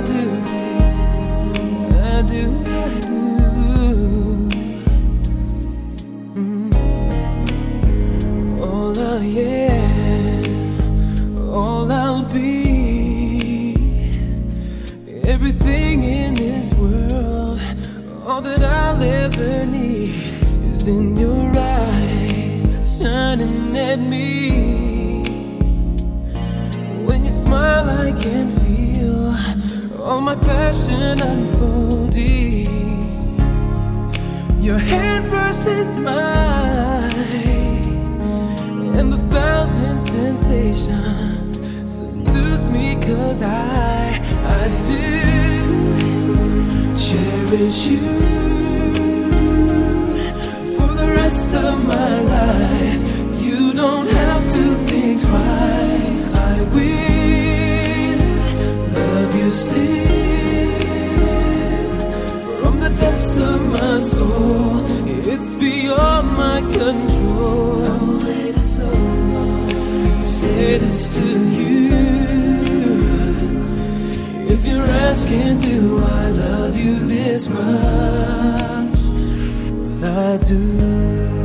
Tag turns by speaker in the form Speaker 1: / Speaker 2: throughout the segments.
Speaker 1: I do, I do, I do. Mm. All I am, all I'll be, everything in this world, all that I'll ever need is in your eyes, shining at me. My passion unfolding. Your hand versus mine, and the thousand sensations seduce me, cause I, I do cherish you for the rest of my life. It's beyond my control. I waited so long to say this to you. If you're asking, do I love you this much? Well, I do.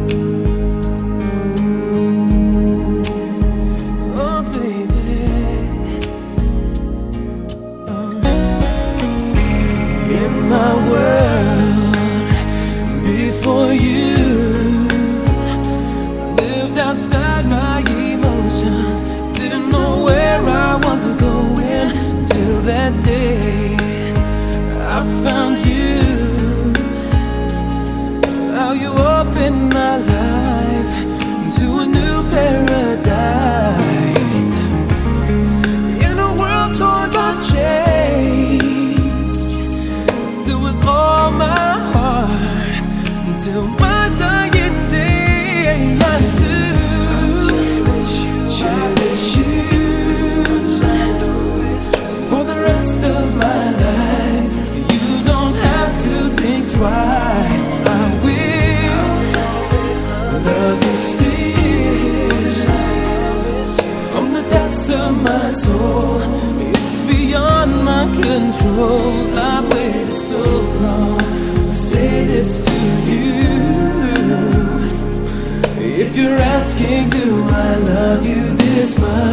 Speaker 1: How you opened my life to a new paradise. In a world torn by change, still with all my heart until my dying day. I do cherish you for the rest of my life. You don't have to think twice. Love you still from the depths of my soul. It's beyond my control. I've waited so long to say this to you. If you're asking, do I love you this much?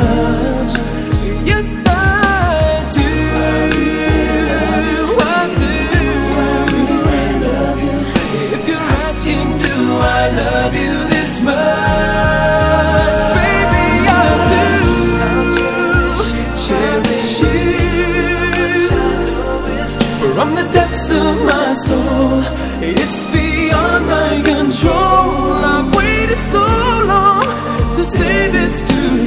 Speaker 1: The depths of my soul. It's beyond my control. I've waited so long to say this to you.